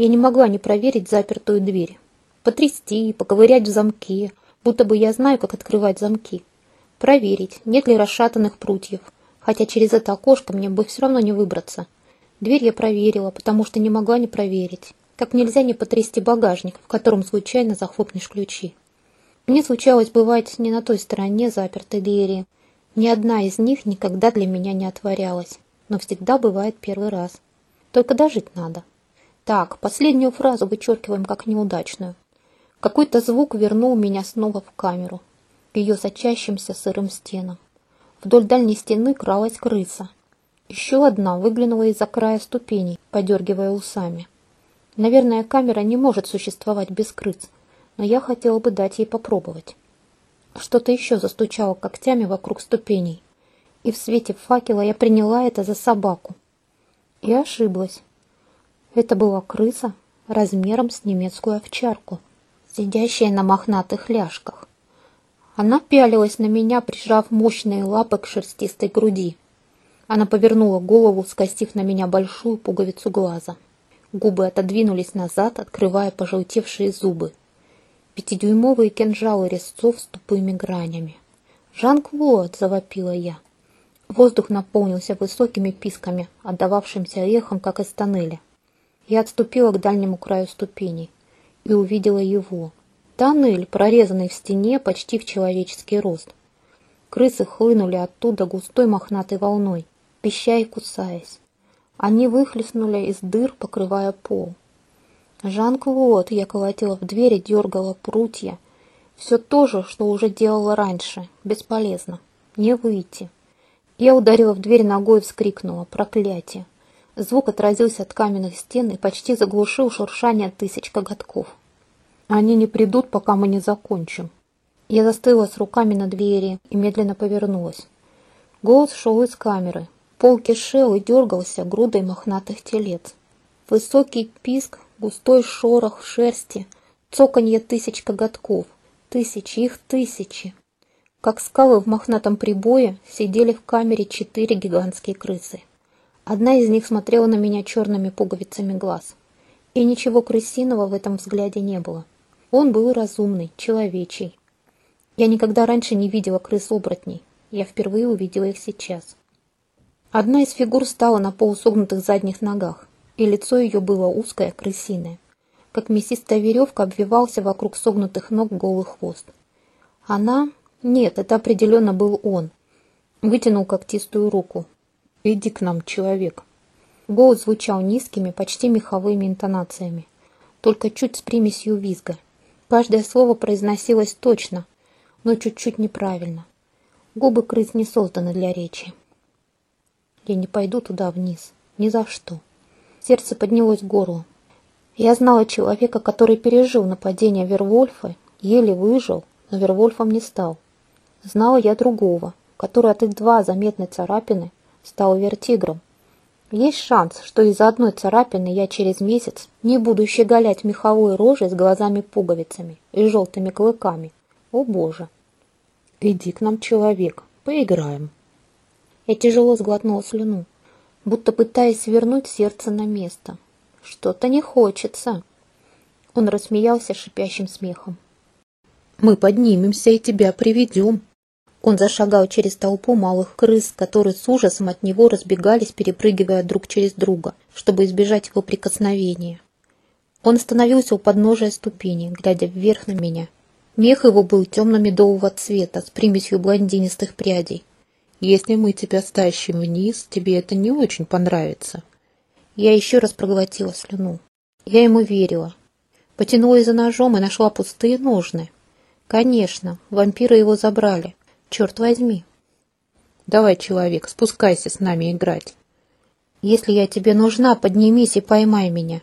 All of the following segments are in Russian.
Я не могла не проверить запертую дверь. Потрясти, поковырять в замке, будто бы я знаю, как открывать замки. Проверить, нет ли расшатанных прутьев, хотя через это окошко мне бы все равно не выбраться. Дверь я проверила, потому что не могла не проверить. Как нельзя не потрясти багажник, в котором случайно захлопнешь ключи. Мне случалось бывать не на той стороне запертой двери. Ни одна из них никогда для меня не отворялась, но всегда бывает первый раз. Только дожить надо. Так, последнюю фразу вычеркиваем как неудачную. Какой-то звук вернул меня снова в камеру, к ее сочащимся сырым стенам. Вдоль дальней стены кралась крыса. Еще одна выглянула из-за края ступеней, подергивая усами. Наверное, камера не может существовать без крыс, но я хотела бы дать ей попробовать. Что-то еще застучало когтями вокруг ступеней, и в свете факела я приняла это за собаку. И ошиблась. Это была крыса размером с немецкую овчарку сидящая на мохнатых ляжках. Она пялилась на меня, прижав мощные лапы к шерстистой груди. Она повернула голову, скостив на меня большую пуговицу глаза. Губы отодвинулись назад, открывая пожелтевшие зубы. Пятидюймовые кинжалы резцов с тупыми гранями. «Жан-Клод!» — завопила я. Воздух наполнился высокими писками, отдававшимся эхом, как из тоннеля. Я отступила к дальнему краю ступеней и увидела его. Тоннель, прорезанный в стене почти в человеческий рост. Крысы хлынули оттуда густой мохнатой волной, пища и кусаясь. Они выхлестнули из дыр, покрывая пол. Жан-Клод, я колотила в дверь и дергала прутья. Все то же, что уже делала раньше. Бесполезно. Не выйти. Я ударила в дверь ногой и вскрикнула. Проклятие. Звук отразился от каменных стен и почти заглушил шуршание тысяч коготков. Они не придут, пока мы не закончим. Я застыла с руками на двери и медленно повернулась. Голос шел из камеры. Пол кишел и дергался грудой мохнатых телец. Высокий писк, густой шорох шерсти, цоканье тысяч коготков. Тысячи, их тысячи. Как скалы в мохнатом прибое сидели в камере четыре гигантские крысы. Одна из них смотрела на меня черными пуговицами глаз. И ничего крысиного в этом взгляде не было. Он был разумный, человечий. Я никогда раньше не видела крыс-оборотней. Я впервые увидела их сейчас. Одна из фигур стала на полусогнутых задних ногах, и лицо ее было узкое, крысиное. Как мясистая веревка обвивался вокруг согнутых ног голый хвост. Она... Нет, это определенно был он. Вытянул когтистую руку, «Иди к нам, человек». Голос звучал низкими, почти меховыми интонациями, только чуть с примесью визга. Каждое слово произносилось точно, но чуть-чуть неправильно. Губы крыс не созданы для речи. Я не пойду туда вниз. Ни за что. Сердце поднялось к горлу. Я знала человека, который пережил нападение Вервольфа, еле выжил, но Вервольфом не стал. Знала я другого, который от едва заметной царапины стал вертигром. Есть шанс, что из-за одной царапины я через месяц не буду щеголять меховой рожей с глазами-пуговицами и желтыми клыками. О боже! Иди к нам, человек, поиграем. Я тяжело сглотнула слюну, будто пытаясь вернуть сердце на место. Что-то не хочется. Он рассмеялся шипящим смехом. Мы поднимемся и тебя приведем. Он зашагал через толпу малых крыс, которые с ужасом от него разбегались, перепрыгивая друг через друга, чтобы избежать его прикосновения. Он остановился у подножия ступени, глядя вверх на меня. Мех его был темно-медового цвета, с примесью блондинистых прядей. «Если мы тебя стащим вниз, тебе это не очень понравится». Я еще раз проглотила слюну. Я ему верила. Потянулась за ножом и нашла пустые ножны. Конечно, вампиры его забрали. Черт возьми. Давай, человек, спускайся с нами играть. Если я тебе нужна, поднимись и поймай меня.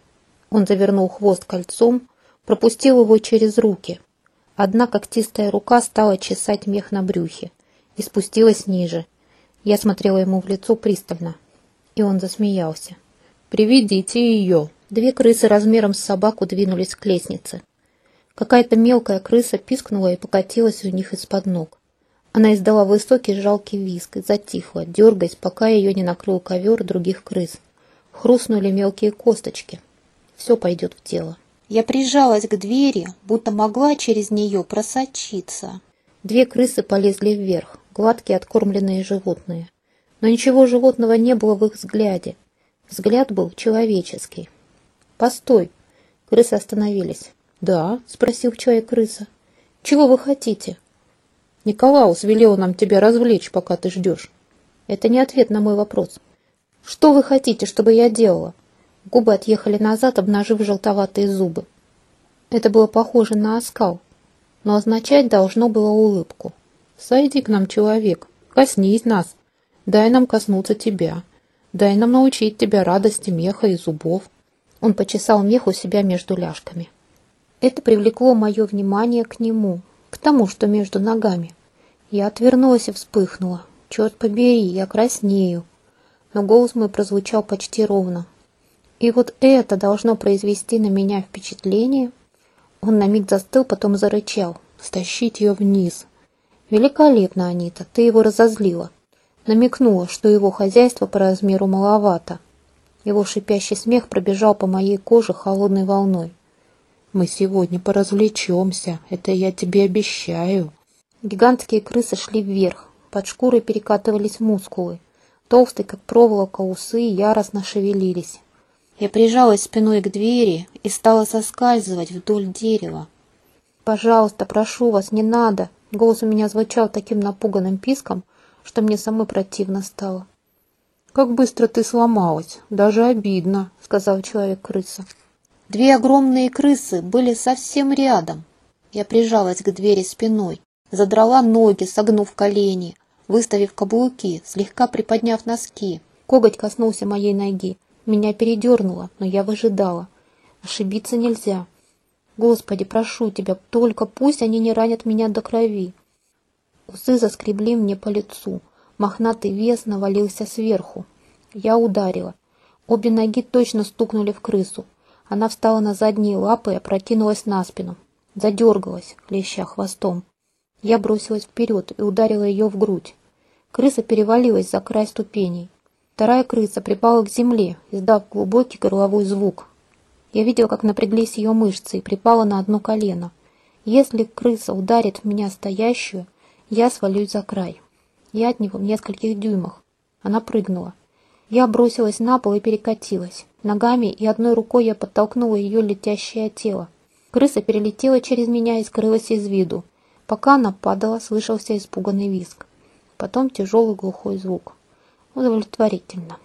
Он завернул хвост кольцом, пропустил его через руки. Одна когтистая рука стала чесать мех на брюхе и спустилась ниже. Я смотрела ему в лицо пристально, и он засмеялся. «Приведите ее!» Две крысы размером с собаку двинулись к лестнице. Какая-то мелкая крыса пискнула и покатилась у них из-под ног. Она издала высокий жалкий визг и затихла, дергаясь, пока ее не накрыл ковер других крыс. Хрустнули мелкие косточки. Все пойдет в дело. Я прижалась к двери, будто могла через нее просочиться. Две крысы полезли вверх, гладкие откормленные животные. Но ничего животного не было в их взгляде. Взгляд был человеческий. «Постой!» Крысы остановились. «Да?» — спросил человек-крыса. «Чего вы хотите?» «Николаус велел нам тебя развлечь, пока ты ждешь». «Это не ответ на мой вопрос». «Что вы хотите, чтобы я делала?» Губы отъехали назад, обнажив желтоватые зубы. Это было похоже на оскал, но означать должно было улыбку. «Сойди к нам, человек, коснись нас, дай нам коснуться тебя, дай нам научить тебя радости меха и зубов». Он почесал мех у себя между ляжками. Это привлекло мое внимание к нему, к тому, что между ногами. Я отвернулась и вспыхнула. Черт побери, я краснею. Но голос мой прозвучал почти ровно. И вот это должно произвести на меня впечатление. Он на миг застыл, потом зарычал. Стащить ее вниз. Великолепно, Анита, ты его разозлила. Намекнула, что его хозяйство по размеру маловато. Его шипящий смех пробежал по моей коже холодной волной. Мы сегодня поразвлечемся, это я тебе обещаю. Гигантские крысы шли вверх, под шкурой перекатывались мускулы. Толстые, как проволока, усы яростно шевелились. Я прижалась спиной к двери и стала соскальзывать вдоль дерева. «Пожалуйста, прошу вас, не надо!» Голос у меня звучал таким напуганным писком, что мне самой противно стало. «Как быстро ты сломалась! Даже обидно!» — сказал человек-крыса. Две огромные крысы были совсем рядом. Я прижалась к двери спиной, задрала ноги, согнув колени, выставив каблуки, слегка приподняв носки. Коготь коснулся моей ноги. Меня передернуло, но я выжидала. Ошибиться нельзя. Господи, прошу тебя, только пусть они не ранят меня до крови. Усы заскребли мне по лицу. Мохнатый вес навалился сверху. Я ударила. Обе ноги точно стукнули в крысу. Она встала на задние лапы и опрокинулась на спину. Задергалась, клеща хвостом. Я бросилась вперед и ударила ее в грудь. Крыса перевалилась за край ступеней. Вторая крыса припала к земле, издав глубокий горловой звук. Я видела, как напряглись ее мышцы и припала на одно колено. Если крыса ударит в меня стоящую, я свалюсь за край. Я от него в нескольких дюймах. Она прыгнула. Я бросилась на пол и перекатилась. Ногами и одной рукой я подтолкнула ее летящее тело. Крыса перелетела через меня и скрылась из виду. Пока она падала, слышался испуганный визг. Потом тяжелый глухой звук. Удовлетворительно.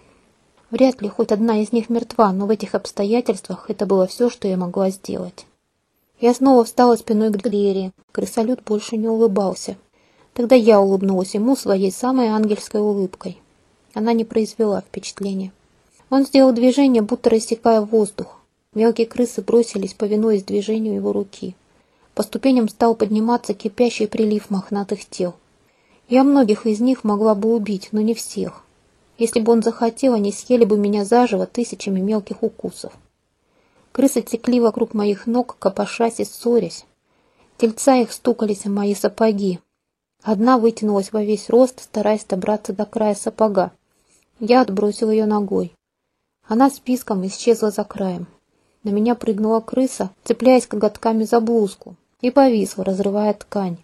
Вряд ли хоть одна из них мертва, но в этих обстоятельствах это было все, что я могла сделать. Я снова встала спиной к двери. Крысолют больше не улыбался. Тогда я улыбнулась ему своей самой ангельской улыбкой. Она не произвела впечатления. Он сделал движение, будто рассекая воздух. Мелкие крысы бросились, повинуясь движению его руки. По ступеням стал подниматься кипящий прилив мохнатых тел. Я многих из них могла бы убить, но не всех. Если бы он захотел, они съели бы меня заживо тысячами мелких укусов. Крысы текли вокруг моих ног, копошась и ссорясь. Тельца их стукались о мои сапоги. Одна вытянулась во весь рост, стараясь добраться до края сапога. Я отбросил ее ногой. Она с писком исчезла за краем. На меня прыгнула крыса, цепляясь коготками за блузку, и повисла, разрывая ткань.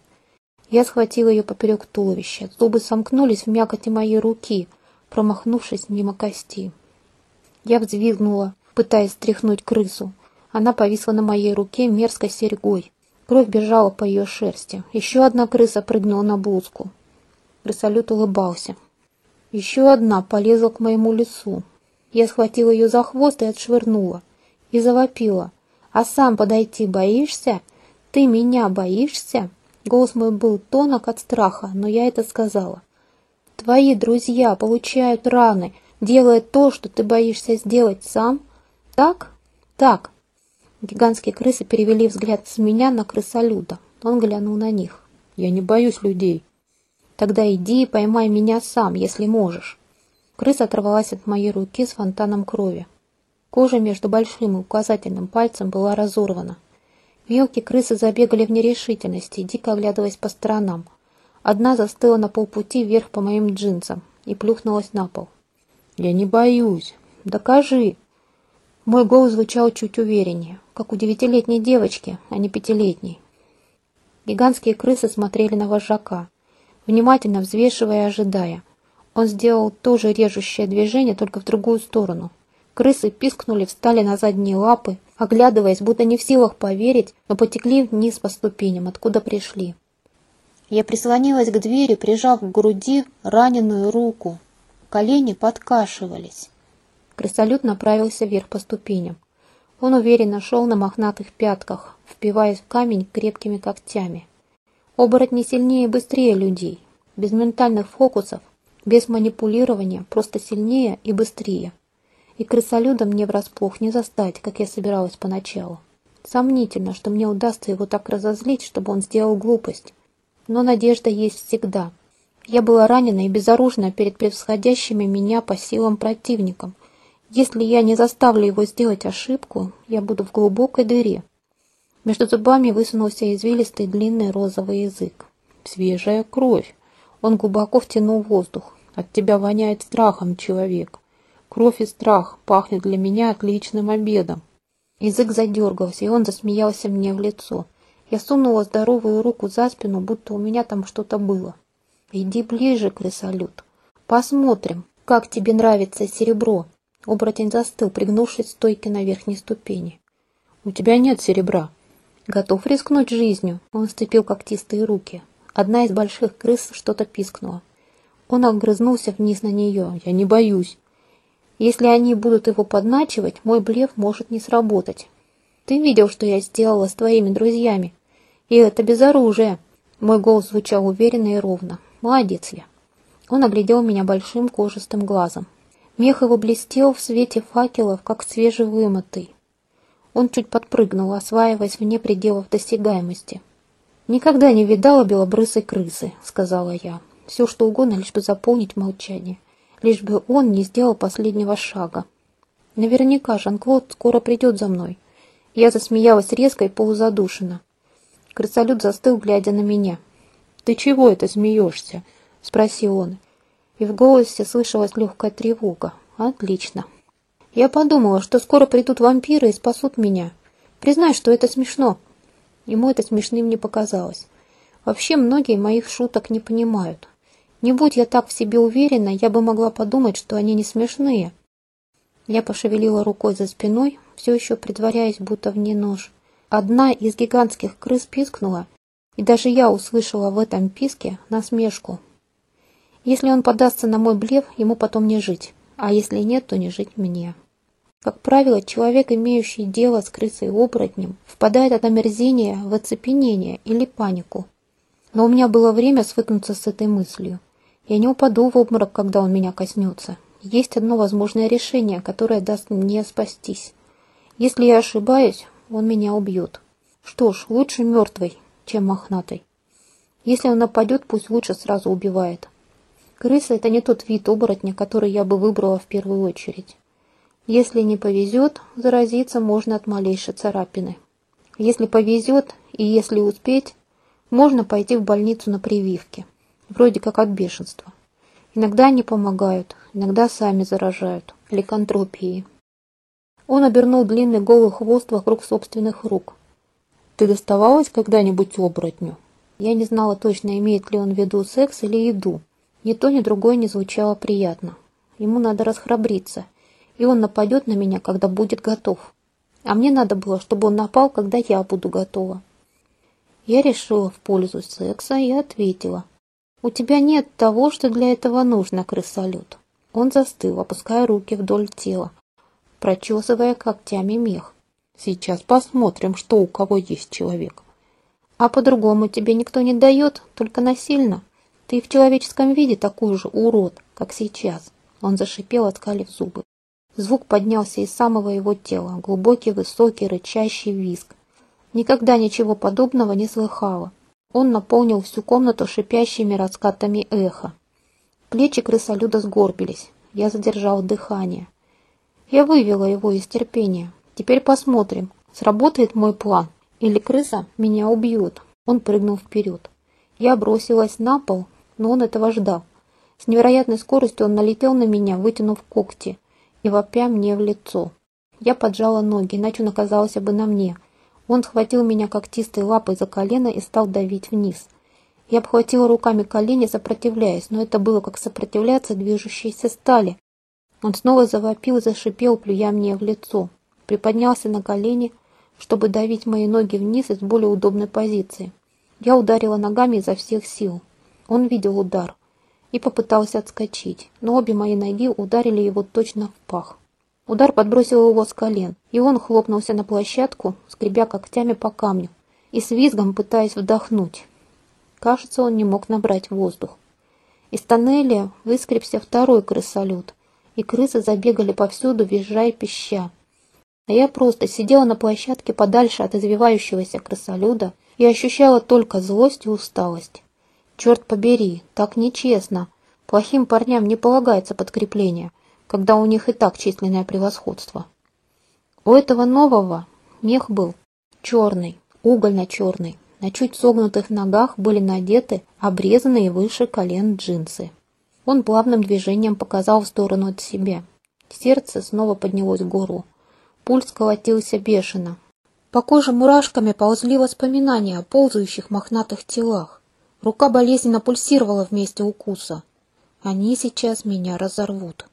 Я схватила ее поперек туловища. Зубы сомкнулись в мякоти моей руки, промахнувшись мимо кости. Я взвизгнула, пытаясь стряхнуть крысу. Она повисла на моей руке мерзкой серьгой. Кровь бежала по ее шерсти. Еще одна крыса прыгнула на блузку. Крысолют улыбался. Еще одна полезла к моему лицу. Я схватила ее за хвост и отшвырнула. И завопила. «А сам подойти боишься? Ты меня боишься?» Голос мой был тонок от страха, но я это сказала. «Твои друзья получают раны, делая то, что ты боишься сделать сам? Так? Так». Гигантские крысы перевели взгляд с меня на крысолюда. Он глянул на них. «Я не боюсь людей. Тогда иди и поймай меня сам, если можешь. Крыса оторвалась от моей руки с фонтаном крови. Кожа между большим и указательным пальцем была разорвана. Мелкие крысы забегали в нерешительности, дико оглядываясь по сторонам. Одна застыла на полпути вверх по моим джинсам и плюхнулась на пол. «Я не боюсь. Докажи!» Мой голос звучал чуть увереннее, как у девятилетней девочки, а не пятилетней. Гигантские крысы смотрели на вожака, внимательно взвешивая и ожидая. Он сделал то же режущее движение, только в другую сторону. Крысы пискнули, встали на задние лапы, оглядываясь, будто не в силах поверить, но потекли вниз по ступеням, откуда пришли. Я прислонилась к двери, прижав к груди раненую руку. Колени подкашивались. Крысолют направился вверх по ступеням. Он уверенно шел на мохнатых пятках, впиваясь в камень крепкими когтями. Оборотни сильнее и быстрее людей, без ментальных фокусов, без манипулирования, просто сильнее и быстрее. И крысолюда мне врасплох не застать, как я собиралась поначалу. Сомнительно, что мне удастся его так разозлить, чтобы он сделал глупость но надежда есть всегда. Я была ранена и безоружна перед превосходящими меня по силам противником. Если я не заставлю его сделать ошибку, я буду в глубокой дыре. Между зубами высунулся извилистый длинный розовый язык. Свежая кровь. Он глубоко втянул воздух. От тебя воняет страхом, человек. Кровь и страх пахнет для меня отличным обедом. Язык задергался, и он засмеялся мне в лицо. Я сунула здоровую руку за спину, будто у меня там что-то было. «Иди ближе, крысолют. Посмотрим, как тебе нравится серебро». Оборотень застыл, пригнувшись к стойке на верхней ступени. «У тебя нет серебра». «Готов рискнуть жизнью?» Он сцепил когтистые руки. Одна из больших крыс что-то пискнула. Он огрызнулся вниз на нее. «Я не боюсь. Если они будут его подначивать, мой блеф может не сработать. Ты видел, что я сделала с твоими друзьями? И это без оружия. Мой голос звучал уверенно и ровно. Молодец я. Он оглядел меня большим кожистым глазом. Мех его блестел в свете факелов, как свежевымытый. Он чуть подпрыгнул, осваиваясь вне пределов досягаемости. «Никогда не видала белобрысой крысы», — сказала я. «Все, что угодно, лишь бы заполнить молчание. Лишь бы он не сделал последнего шага. Наверняка Жан-Клод скоро придет за мной». Я засмеялась резко и полузадушенно. Крысолют застыл, глядя на меня. «Ты чего это смеешься?» — спросил он. И в голосе слышалась легкая тревога. «Отлично. Я подумала, что скоро придут вампиры и спасут меня. Признай, что это смешно». Ему это смешным не показалось. Вообще многие моих шуток не понимают. Не будь я так в себе уверена, я бы могла подумать, что они не смешные. Я пошевелила рукой за спиной, все еще притворяясь, будто в ней нож. Одна из гигантских крыс пискнула, и даже я услышала в этом писке насмешку. Если он подастся на мой блеф, ему потом не жить, а если нет, то не жить мне. Как правило, человек, имеющий дело с крысой-оборотнем, впадает от омерзения в оцепенение или панику. Но у меня было время свыкнуться с этой мыслью. Я не упаду в обморок, когда он меня коснется. Есть одно возможное решение, которое даст мне спастись. Если я ошибаюсь, он меня убьет. Что ж, лучше мертвый, чем мохнатый. Если он нападет, пусть лучше сразу убивает. Крыса – это не тот вид оборотня, который я бы выбрала в первую очередь. Если не повезет, заразиться можно от малейшей царапины. Если повезет и если успеть, можно пойти в больницу на прививке, вроде как от бешенства. Иногда они помогают, иногда сами заражают, ликантропией. Он обернул длинный голый хвост вокруг собственных рук. «Ты доставалась когда-нибудь оборотню?» Я не знала точно, имеет ли он в виду секс или еду. Ни то, ни другое не звучало приятно. Ему надо расхрабриться, и он нападет на меня, когда будет готов. А мне надо было, чтобы он напал, когда я буду готова. Я решила в пользу секса и ответила. «У тебя нет того, что для этого нужно, крысолют». Он застыл, опуская руки вдоль тела, прочесывая когтями мех. Сейчас посмотрим, что у кого есть человек. А по-другому тебе никто не дает, только насильно. Ты в человеческом виде такой же урод, как сейчас. Он зашипел, откалив зубы. Звук поднялся из самого его тела, глубокий, высокий, рычащий визг. Никогда ничего подобного не слыхала. Он наполнил всю комнату шипящими раскатами эха. Плечи крысолюда сгорбились. Я задержал дыхание. Я вывела его из терпения. Теперь посмотрим, сработает мой план, или крыса меня убьет. Он прыгнул вперед. Я бросилась на пол, но он этого ждал. С невероятной скоростью он налетел на меня, вытянув когти и вопя мне в лицо. Я поджала ноги, иначе он оказался бы на мне. Он схватил меня когтистой лапой за колено и стал давить вниз. Я обхватила руками колени, сопротивляясь, но это было как сопротивляться движущейся стали. Он снова завопил зашипел, плюя мне в лицо. Приподнялся на колени, чтобы давить мои ноги вниз из более удобной позиции. Я ударила ногами изо всех сил. Он видел удар и попытался отскочить, но обе мои ноги ударили его точно в пах. Удар подбросил его с колен, и он хлопнулся на площадку, скребя когтями по камню и с визгом пытаясь вдохнуть. Кажется, он не мог набрать воздух. Из тоннеля выскребся второй крысолют, и крысы забегали повсюду, визжа и пища. А я просто сидела на площадке подальше от извивающегося крысолюда и ощущала только злость и усталость. Черт побери, так нечестно. Плохим парням не полагается подкрепление, когда у них и так численное превосходство. У этого нового мех был черный, угольно-черный. На чуть согнутых ногах были надеты обрезанные выше колен джинсы. Он плавным движением показал в сторону от себя. Сердце снова поднялось в гору. Пульс колотился бешено. По коже мурашками ползли воспоминания о ползающих мохнатых телах. Рука болезненно пульсировала вместе укуса. Они сейчас меня разорвут.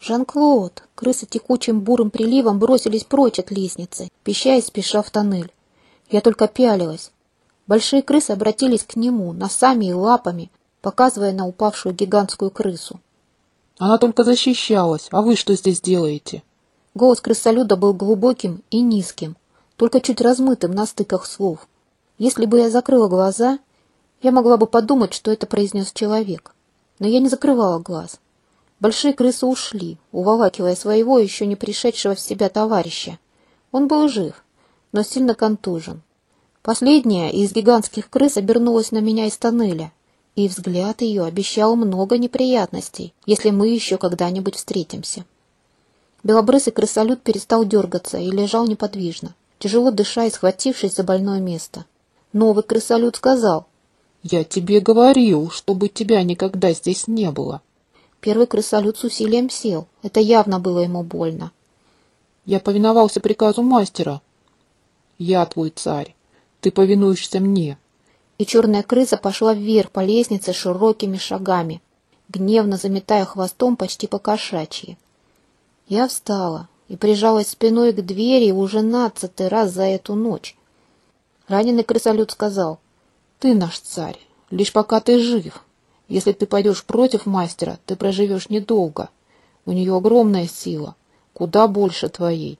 Жан-Клод! Крысы текучим бурым приливом бросились прочь от лестницы, пища и спеша в тоннель. Я только пялилась. Большие крысы обратились к нему, носами и лапами, показывая на упавшую гигантскую крысу. Она только защищалась, а вы что здесь делаете? Голос крысолюда был глубоким и низким, только чуть размытым на стыках слов. Если бы я закрыла глаза, я могла бы подумать, что это произнес человек. Но я не закрывала глаз. Большие крысы ушли, уволакивая своего еще не пришедшего в себя товарища. Он был жив, но сильно контужен. Последняя из гигантских крыс обернулась на меня из тоннеля, и взгляд ее обещал много неприятностей, если мы еще когда-нибудь встретимся. Белобрысый крысолют перестал дергаться и лежал неподвижно, тяжело дыша и схватившись за больное место. Новый крысолют сказал, «Я тебе говорил, чтобы тебя никогда здесь не было». Первый крысолют с усилием сел. Это явно было ему больно. «Я повиновался приказу мастера. Я твой царь. Ты повинуешься мне». И черная крыса пошла вверх по лестнице широкими шагами, гневно заметая хвостом почти по кошачьи. Я встала и прижалась спиной к двери уже нацатый раз за эту ночь. Раненый крысолют сказал — ты наш царь, лишь пока ты жив. Если ты пойдешь против мастера, ты проживешь недолго. У нее огромная сила, куда больше твоей.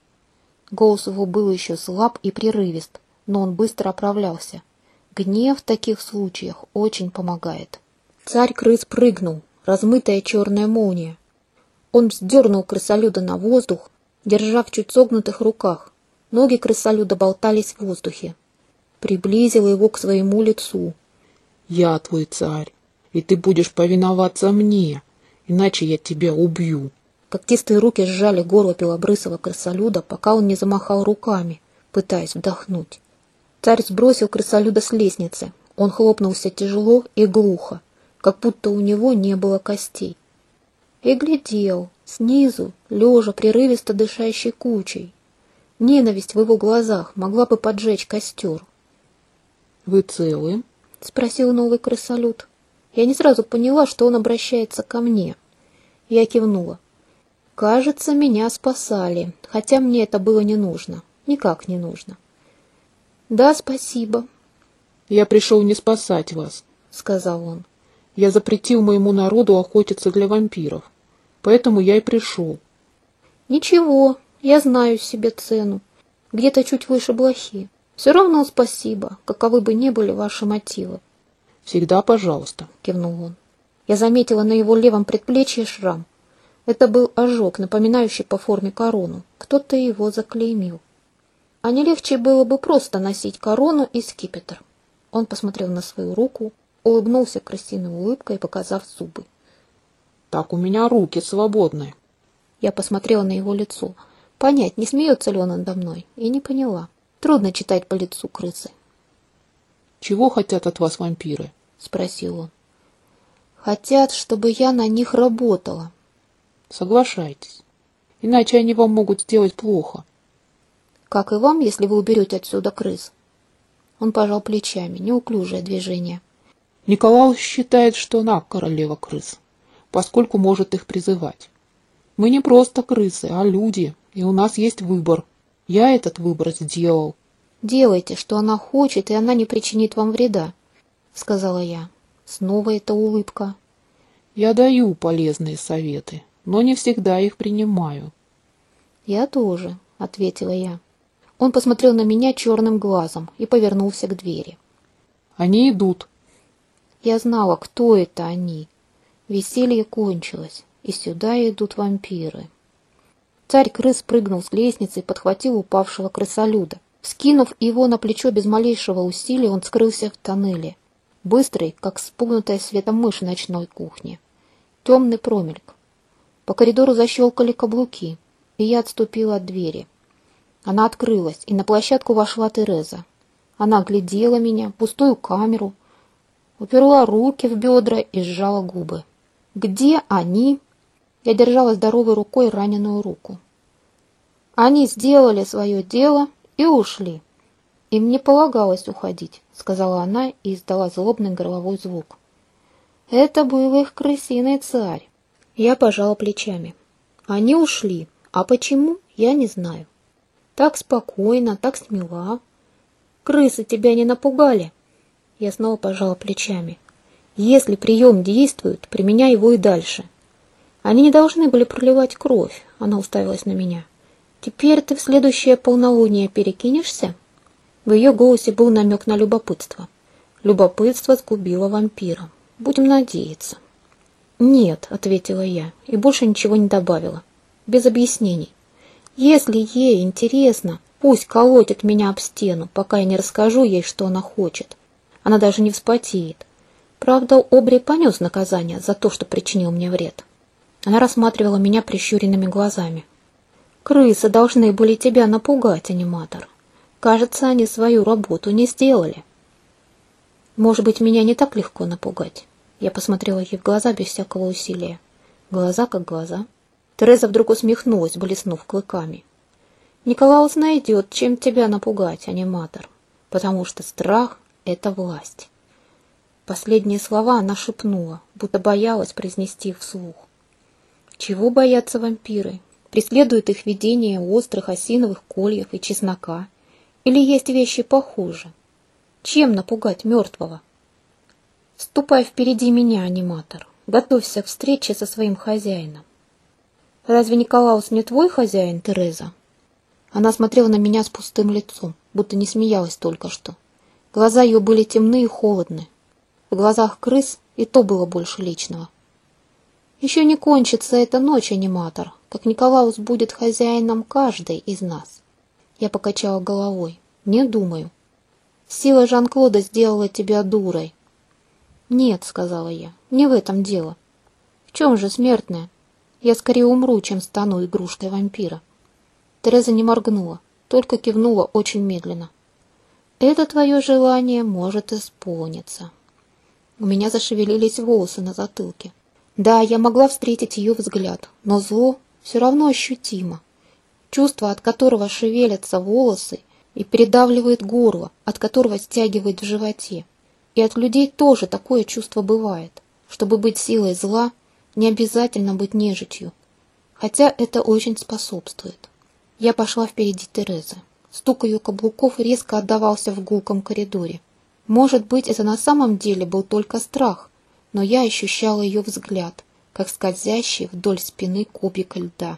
Голос его был еще слаб и прерывист, но он быстро оправлялся. Гнев в таких случаях очень помогает. Царь-крыс прыгнул, размытая черная молния. Он вздернул крысолюда на воздух, держа в чуть согнутых руках. Ноги крысолюда болтались в воздухе приблизил его к своему лицу. «Я твой царь, и ты будешь повиноваться мне, иначе я тебя убью». Когтистые руки сжали горло белобрысого крысолюда, пока он не замахал руками, пытаясь вдохнуть. Царь сбросил крысолюда с лестницы. Он хлопнулся тяжело и глухо, как будто у него не было костей. И глядел, снизу, лежа прерывисто дышащей кучей. Ненависть в его глазах могла бы поджечь костер. «Вы целы?» — спросил новый крысолют. Я не сразу поняла, что он обращается ко мне. Я кивнула. Кажется, меня спасали, хотя мне это было не нужно. Никак не нужно. «Да, спасибо». «Я пришел не спасать вас», — сказал он. «Я запретил моему народу охотиться для вампиров, поэтому я и пришел». «Ничего, я знаю себе цену. Где-то чуть выше блохи. Все равно спасибо, каковы бы ни были ваши мотивы. Всегда пожалуйста, кивнул он. Я заметила на его левом предплечье шрам. Это был ожог, напоминающий по форме корону. Кто-то его заклеймил. А не легче было бы просто носить корону и скипетр. Он посмотрел на свою руку, улыбнулся крысиной улыбкой, показав зубы. «Так у меня руки свободны». Я посмотрела на его лицо. Понять, не смеется ли он надо мной, и не поняла. Трудно читать по лицу крысы. «Чего хотят от вас вампиры?» — спросил он. «Хотят, чтобы я на них работала». «Соглашайтесь. иначе они вам могут сделать плохо. Как и вам, если вы уберете отсюда крыс. Он пожал плечами, неуклюжее движение. Николаус считает, что она королева крыс, поскольку может их призывать. Мы не просто крысы, а люди, и у нас есть выбор. Я этот выбор сделал. Делайте, что она хочет, и она не причинит вам вреда, сказала я. Снова эта улыбка. Я даю полезные советы, но не всегда их принимаю. Я тоже, ответила я. Он посмотрел на меня черным глазом и повернулся к двери. Они идут. Я знала, кто это они. Веселье кончилось, и сюда идут вампиры. Царь крыс прыгнул с лестницы и подхватил упавшего крысолюда. Скинув его на плечо без малейшего усилия, он скрылся в тоннеле быстрый, как спугнутая светом мышь ночной кухни. Темный промельк. По коридору защелкали каблуки, и я отступила от двери. Она открылась, и на площадку вошла Тереза. Она глядела меня, пустую камеру, уперла руки в бедра и сжала губы. «Где они?» Я держала здоровой рукой раненую руку. Они сделали свое дело и ушли. Им не полагалось уходить сказала она и издала злобный горловой звук. Это был их крысиный царь. Я пожала плечами. Они ушли, а почему, я не знаю. Так спокойно, так смела. Крысы тебя не напугали? Я снова пожала плечами. Если прием действует, применяй его и дальше. Они не должны были проливать кровь, она уставилась на меня. Теперь ты в следующее полнолуние перекинешься? В ее голосе был намек на любопытство. Любопытство сгубило вампира. Будем надеяться. «Нет», — ответила я, и больше ничего не добавила. Без объяснений. «Если ей интересно, пусть колотит меня об стену, пока я не расскажу ей, что она хочет. Она даже не вспотеет. Правда, Обри понес наказание за то, что причинил мне вред». Она рассматривала меня прищуренными глазами. «Крысы должны были тебя напугать, аниматор. Кажется, они свою работу не сделали. Может быть, меня не так легко напугать. Я посмотрела ей в глаза без всякого усилия. Глаза как глаза. Тереза вдруг усмехнулась, блеснув клыками. Николаус найдет, чем тебя напугать, аниматор, потому что страх — это власть. Последние слова она шепнула, будто боялась произнести их вслух. Чего боятся вампиры? Преследуют их видение острых осиновых кольев и чеснока — или есть вещи похуже? Чем напугать мертвого? Ступай впереди меня, аниматор. Готовься к встрече со своим хозяином. Разве Николаус не твой хозяин, Тереза? Она смотрела на меня с пустым лицом, будто не смеялась только что. Глаза ее были темны и холодны. В глазах крыс и то было больше личного. Еще не кончится эта ночь, аниматор, как Николаус будет хозяином каждой из нас. Я покачала головой. Не думаю. Сила Жан-Клода сделала тебя дурой. Нет, сказала я, не в этом дело. В чем же смертная? Я скорее умру, чем стану игрушкой вампира. Тереза не моргнула, только кивнула очень медленно. Это твое желание может исполниться. У меня зашевелились волосы на затылке. Да, я могла встретить ее взгляд, но зло все равно ощутимо чувство, от которого шевелятся волосы и передавливает горло, от которого стягивает в животе. И от людей тоже такое чувство бывает. Чтобы быть силой зла, не обязательно быть нежитью. Хотя это очень способствует. Я пошла впереди Терезы. Стук ее каблуков резко отдавался в гулком коридоре. Может быть, это на самом деле был только страх, но я ощущала ее взгляд, как скользящий вдоль спины кубика льда.